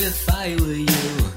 if I were you.